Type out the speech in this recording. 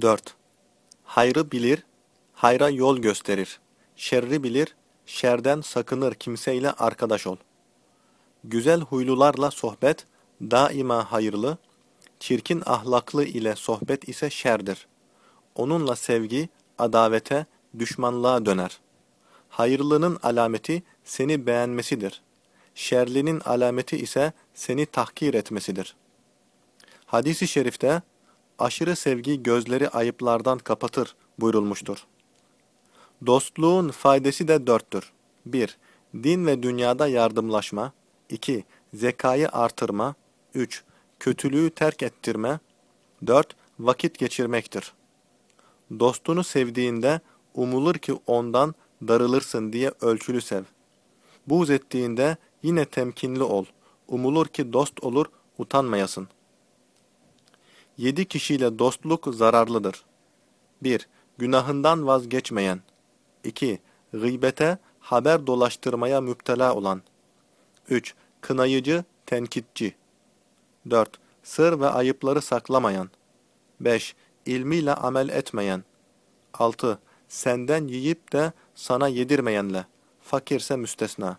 4. Hayrı bilir, hayra yol gösterir. Şerri bilir, şerden sakınır kimseyle arkadaş ol. Güzel huylularla sohbet daima hayırlı, çirkin ahlaklı ile sohbet ise şerdir. Onunla sevgi, adavete, düşmanlığa döner. Hayırlının alameti seni beğenmesidir. Şerlinin alameti ise seni tahkir etmesidir. Hadis-i şerifte, aşırı sevgi gözleri ayıplardan kapatır buyurulmuştur. Dostluğun faydası da dörttür. 1. Din ve dünyada yardımlaşma. 2. Zekayı artırma. 3. Kötülüğü terk ettirme. 4. Vakit geçirmektir. Dostunu sevdiğinde umulur ki ondan darılırsın diye ölçülü sev. Buğz ettiğinde yine temkinli ol. Umulur ki dost olur, utanmayasın. Yedi kişiyle dostluk zararlıdır. 1. Günahından vazgeçmeyen. 2. Gıybete, haber dolaştırmaya müptela olan. 3. Kınayıcı, tenkitçi. 4. Sır ve ayıpları saklamayan. 5. İlmiyle amel etmeyen. 6. Senden yiyip de sana yedirmeyenle. Fakirse müstesna.